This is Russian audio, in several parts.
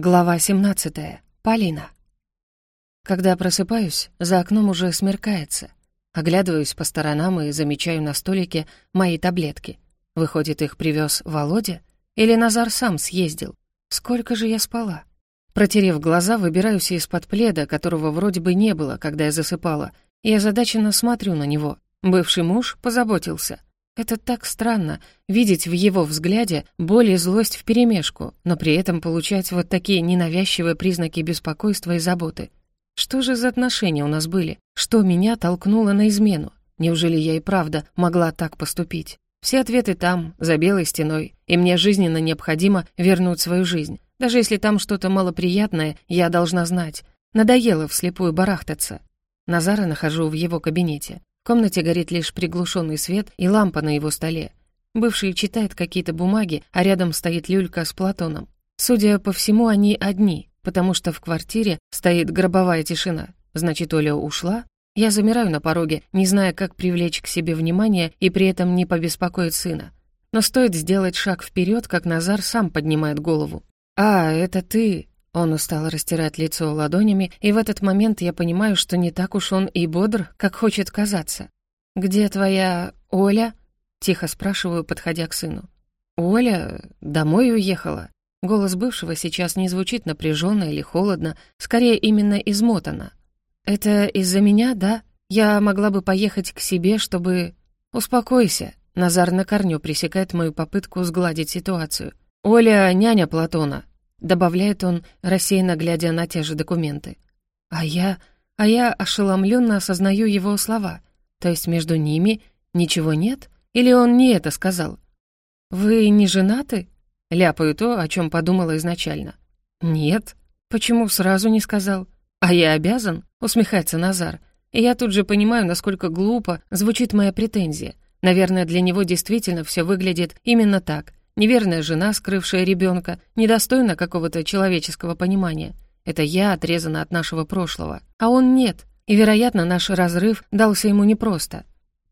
Глава 17. Полина. Когда просыпаюсь, за окном уже смеркается. Оглядываюсь по сторонам и замечаю на столике мои таблетки. Выходит, их привез Володя? Или Назар сам съездил? Сколько же я спала? Протерев глаза, выбираюсь из-под пледа, которого вроде бы не было, когда я засыпала, и озадаченно смотрю на него. Бывший муж позаботился. Это так странно — видеть в его взгляде боль и злость вперемешку, но при этом получать вот такие ненавязчивые признаки беспокойства и заботы. Что же за отношения у нас были? Что меня толкнуло на измену? Неужели я и правда могла так поступить? Все ответы там, за белой стеной, и мне жизненно необходимо вернуть свою жизнь. Даже если там что-то малоприятное, я должна знать. Надоело вслепую барахтаться. Назара нахожу в его кабинете. Комнате горит лишь приглушенный свет и лампа на его столе. Бывший читает какие-то бумаги, а рядом стоит люлька с Платоном. Судя по всему, они одни, потому что в квартире стоит гробовая тишина. Значит, Оля ушла? Я замираю на пороге, не зная, как привлечь к себе внимание и при этом не побеспокоить сына. Но стоит сделать шаг вперед, как Назар сам поднимает голову. «А, это ты!» Он устало растирает лицо ладонями, и в этот момент я понимаю, что не так уж он и бодр, как хочет казаться. «Где твоя Оля?» — тихо спрашиваю, подходя к сыну. «Оля домой уехала». Голос бывшего сейчас не звучит напряженно или холодно, скорее именно измотано. «Это из-за меня, да? Я могла бы поехать к себе, чтобы...» «Успокойся», — Назар на корню пресекает мою попытку сгладить ситуацию. «Оля — няня Платона, добавляет он, рассеянно глядя на те же документы. А я... а я ошеломленно осознаю его слова. То есть между ними ничего нет? Или он не это сказал? «Вы не женаты?» Ляпаю то, о чем подумала изначально. «Нет. Почему сразу не сказал?» «А я обязан?» — усмехается Назар. И я тут же понимаю, насколько глупо звучит моя претензия. Наверное, для него действительно все выглядит именно так. Неверная жена, скрывшая ребенка, недостойна какого-то человеческого понимания. Это я отрезана от нашего прошлого, а он нет. И, вероятно, наш разрыв дался ему непросто.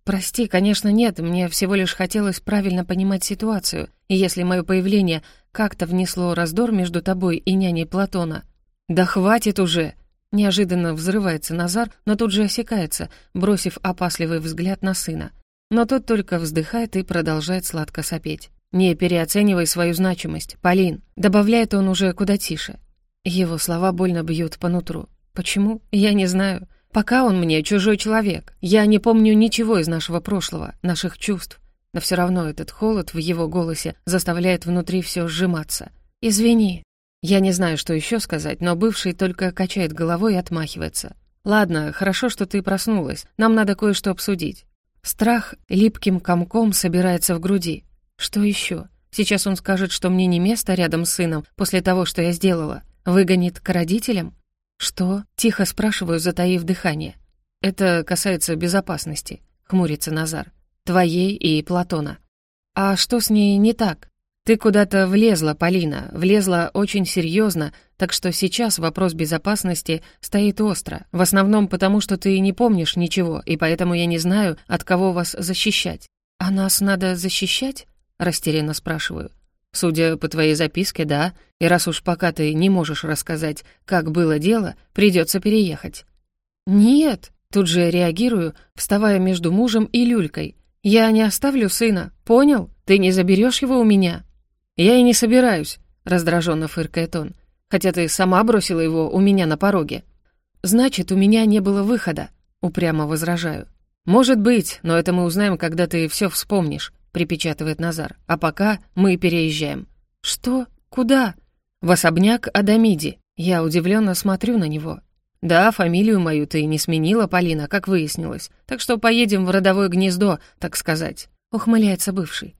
Прости, конечно, нет, мне всего лишь хотелось правильно понимать ситуацию, и если мое появление как-то внесло раздор между тобой и няней Платона... Да хватит уже! Неожиданно взрывается Назар, но тут же осекается, бросив опасливый взгляд на сына. Но тот только вздыхает и продолжает сладко сопеть. «Не переоценивай свою значимость, Полин», — добавляет он уже куда тише. Его слова больно бьют по нутру. Почему? Я не знаю. Пока он мне чужой человек. Я не помню ничего из нашего прошлого, наших чувств. Но все равно этот холод в его голосе заставляет внутри все сжиматься. «Извини». Я не знаю, что еще сказать, но бывший только качает головой и отмахивается. «Ладно, хорошо, что ты проснулась. Нам надо кое-что обсудить». Страх липким комком собирается в груди. Что еще? Сейчас он скажет, что мне не место рядом с сыном после того, что я сделала. Выгонит к родителям? Что? Тихо спрашиваю, затаив дыхание. Это касается безопасности, хмурится Назар. Твоей и Платона. А что с ней не так? Ты куда-то влезла, Полина, влезла очень серьезно, так что сейчас вопрос безопасности стоит остро. В основном потому, что ты не помнишь ничего, и поэтому я не знаю, от кого вас защищать. А нас надо защищать? — растерянно спрашиваю. «Судя по твоей записке, да. И раз уж пока ты не можешь рассказать, как было дело, придется переехать». «Нет», — тут же реагирую, вставая между мужем и люлькой. «Я не оставлю сына, понял? Ты не заберешь его у меня». «Я и не собираюсь», — раздраженно фыркает он. «Хотя ты сама бросила его у меня на пороге». «Значит, у меня не было выхода», — упрямо возражаю. «Может быть, но это мы узнаем, когда ты все вспомнишь припечатывает Назар. «А пока мы переезжаем». «Что? Куда?» «В особняк Адамиди». Я удивленно смотрю на него. «Да, фамилию мою ты не сменила, Полина, как выяснилось. Так что поедем в родовое гнездо, так сказать», — ухмыляется бывший.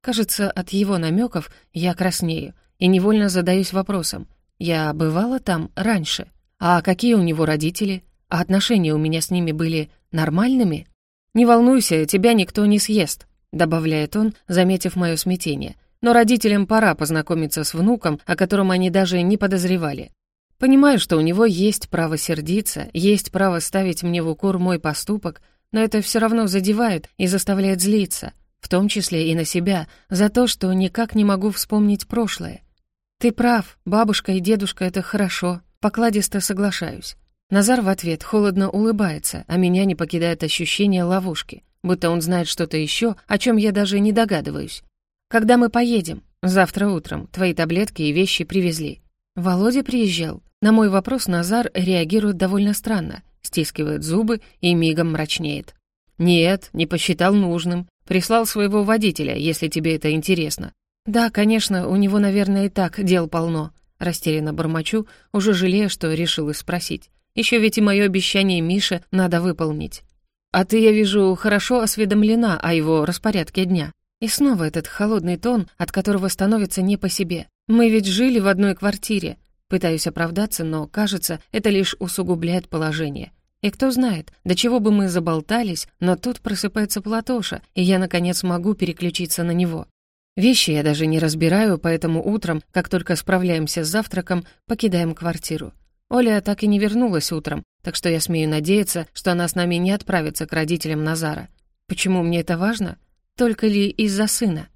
Кажется, от его намеков я краснею и невольно задаюсь вопросом. Я бывала там раньше? А какие у него родители? А отношения у меня с ними были нормальными? Не волнуйся, тебя никто не съест. — добавляет он, заметив мое смятение. «Но родителям пора познакомиться с внуком, о котором они даже не подозревали. Понимаю, что у него есть право сердиться, есть право ставить мне в укор мой поступок, но это все равно задевает и заставляет злиться, в том числе и на себя, за то, что никак не могу вспомнить прошлое. «Ты прав, бабушка и дедушка — это хорошо», — покладисто соглашаюсь. Назар в ответ холодно улыбается, а меня не покидает ощущение ловушки, будто он знает что-то еще, о чем я даже не догадываюсь. «Когда мы поедем?» «Завтра утром. Твои таблетки и вещи привезли». «Володя приезжал?» На мой вопрос Назар реагирует довольно странно, стискивает зубы и мигом мрачнеет. «Нет, не посчитал нужным. Прислал своего водителя, если тебе это интересно. «Да, конечно, у него, наверное, и так дел полно», — растерянно бормочу, уже жалея, что решила спросить. Еще ведь и мое обещание Мише надо выполнить. А ты, я вижу, хорошо осведомлена о его распорядке дня. И снова этот холодный тон, от которого становится не по себе. Мы ведь жили в одной квартире. Пытаюсь оправдаться, но, кажется, это лишь усугубляет положение. И кто знает, до чего бы мы заболтались, но тут просыпается Платоша, и я, наконец, могу переключиться на него. Вещи я даже не разбираю, поэтому утром, как только справляемся с завтраком, покидаем квартиру. Оля так и не вернулась утром, так что я смею надеяться, что она с нами не отправится к родителям Назара. Почему мне это важно? Только ли из-за сына?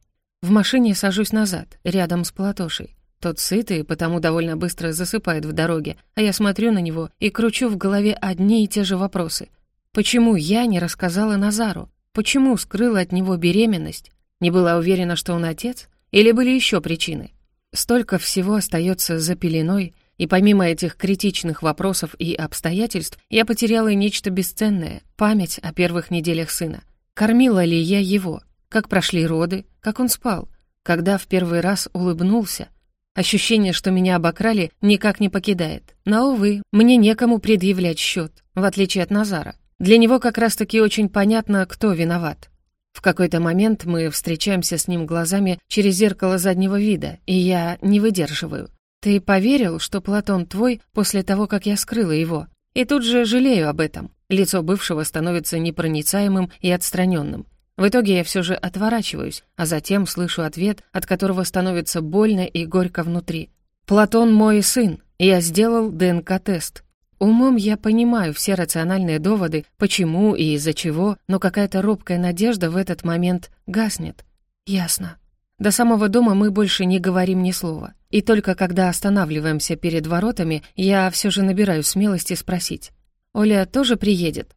В машине сажусь назад, рядом с Платошей. Тот сытый, потому довольно быстро засыпает в дороге, а я смотрю на него и кручу в голове одни и те же вопросы. Почему я не рассказала Назару? Почему скрыла от него беременность? Не была уверена, что он отец? Или были еще причины? Столько всего остается за пеленой, и помимо этих критичных вопросов и обстоятельств, я потеряла нечто бесценное — память о первых неделях сына. Кормила ли я его? Как прошли роды? Как он спал? Когда в первый раз улыбнулся? Ощущение, что меня обокрали, никак не покидает. Но, увы, мне некому предъявлять счет, в отличие от Назара. Для него как раз-таки очень понятно, кто виноват. В какой-то момент мы встречаемся с ним глазами через зеркало заднего вида, и я не выдерживаю. «Ты поверил, что Платон твой после того, как я скрыла его?» И тут же жалею об этом. Лицо бывшего становится непроницаемым и отстраненным. В итоге я все же отворачиваюсь, а затем слышу ответ, от которого становится больно и горько внутри. «Платон мой сын. Я сделал ДНК-тест. Умом я понимаю все рациональные доводы, почему и из-за чего, но какая-то робкая надежда в этот момент гаснет. Ясно. До самого дома мы больше не говорим ни слова. И только когда останавливаемся перед воротами, я все же набираю смелости спросить. «Оля тоже приедет?»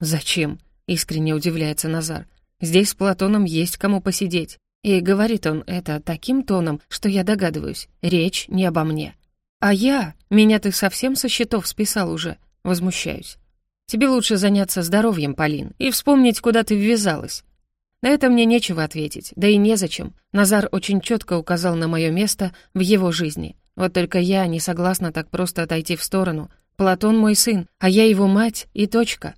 «Зачем?» — искренне удивляется Назар. «Здесь с Платоном есть кому посидеть». И говорит он это таким тоном, что я догадываюсь, речь не обо мне. «А я? Меня ты совсем со счетов списал уже?» Возмущаюсь. «Тебе лучше заняться здоровьем, Полин, и вспомнить, куда ты ввязалась». На это мне нечего ответить, да и незачем. Назар очень четко указал на мое место в его жизни. Вот только я не согласна так просто отойти в сторону. Платон мой сын, а я его мать и точка.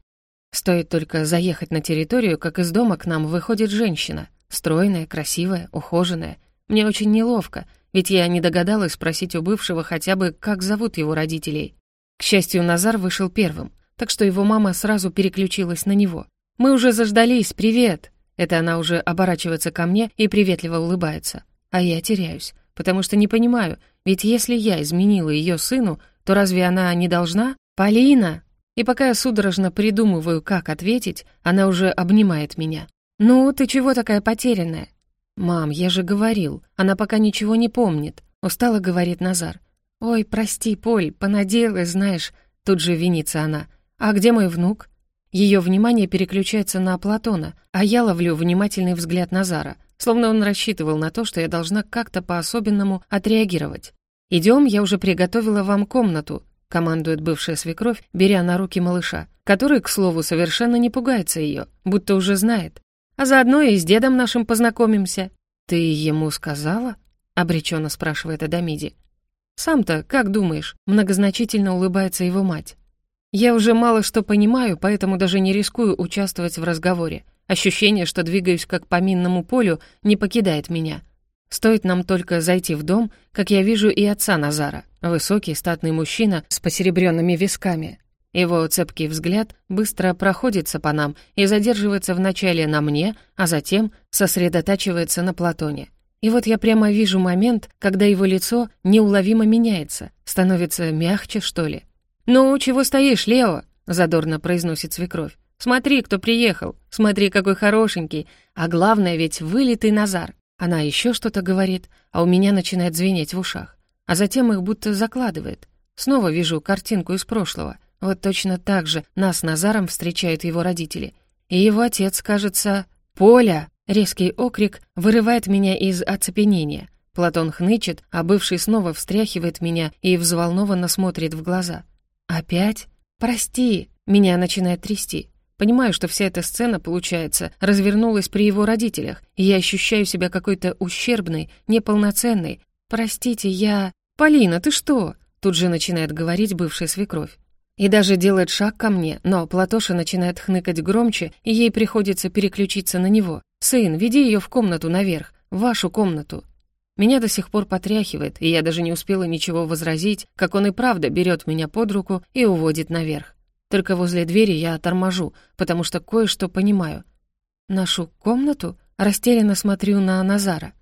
Стоит только заехать на территорию, как из дома к нам выходит женщина. Стройная, красивая, ухоженная. Мне очень неловко — ведь я не догадалась спросить у бывшего хотя бы, как зовут его родителей. К счастью, Назар вышел первым, так что его мама сразу переключилась на него. «Мы уже заждались, привет!» Это она уже оборачивается ко мне и приветливо улыбается. А я теряюсь, потому что не понимаю, ведь если я изменила ее сыну, то разве она не должна? «Полина!» И пока я судорожно придумываю, как ответить, она уже обнимает меня. «Ну, ты чего такая потерянная? «Мам, я же говорил, она пока ничего не помнит», — устало говорит Назар. «Ой, прости, Поль, понадеялась, знаешь», — тут же винится она. «А где мой внук?» Ее внимание переключается на Платона, а я ловлю внимательный взгляд Назара, словно он рассчитывал на то, что я должна как-то по-особенному отреагировать. «Идем, я уже приготовила вам комнату», — командует бывшая свекровь, беря на руки малыша, который, к слову, совершенно не пугается ее, будто уже знает. А заодно и с дедом нашим познакомимся». «Ты ему сказала?» — обреченно спрашивает Адамиди. «Сам-то, как думаешь?» — многозначительно улыбается его мать. «Я уже мало что понимаю, поэтому даже не рискую участвовать в разговоре. Ощущение, что двигаюсь как по минному полю, не покидает меня. Стоит нам только зайти в дом, как я вижу и отца Назара. Высокий, статный мужчина с посеребренными висками, его цепкий взгляд быстро проходится по нам и задерживается вначале на мне, а затем сосредотачивается на Платоне. И вот я прямо вижу момент, когда его лицо неуловимо меняется, становится мягче, что ли. «Ну, чего стоишь, Лео?» — задорно произносит свекровь. «Смотри, кто приехал, смотри, какой хорошенький, а главное ведь вылитый Назар». Она еще что-то говорит, а у меня начинает звенеть в ушах. а затем их будто закладывает. Снова вижу картинку из прошлого. Вот точно так же нас с Назаром встречают его родители. И его отец, кажется... «Поля!» — резкий окрик вырывает меня из оцепенения. Платон хнычет, а бывший снова встряхивает меня и взволнованно смотрит в глаза. «Опять? Прости!» Меня начинает трясти. Понимаю, что вся эта сцена, получается, развернулась при его родителях, и я ощущаю себя какой-то ущербной, неполноценной. «Простите, я...» «Полина, ты что?» Тут же начинает говорить бывшая свекровь. И даже делает шаг ко мне, но Платоша начинает хныкать громче, и ей приходится переключиться на него. «Сын, веди ее в комнату наверх, в вашу комнату». Меня до сих пор потряхивает, и я даже не успела ничего возразить, как он и правда берет меня под руку и уводит наверх. Только возле двери я торможу, потому что кое-что понимаю. Нашу комнату? Растерянно смотрю на Назара.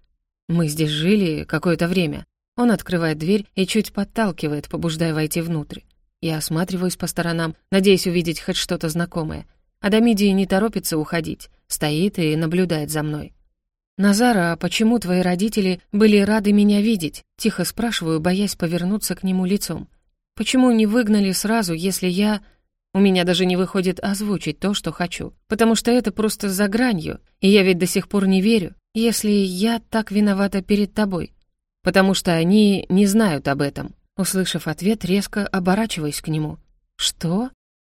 Мы здесь жили какое-то время. Он открывает дверь и чуть подталкивает, побуждая войти внутрь. Я осматриваюсь по сторонам, надеясь увидеть хоть что-то знакомое. Адамидия не торопится уходить, стоит и наблюдает за мной. «Назара, а почему твои родители были рады меня видеть?» Тихо спрашиваю, боясь повернуться к нему лицом. «Почему не выгнали сразу, если я...» У меня даже не выходит озвучить то, что хочу, потому что это просто за гранью, и я ведь до сих пор не верю, если я так виновата перед тобой. Потому что они не знают об этом. Услышав ответ, резко оборачиваюсь к нему. «Что?»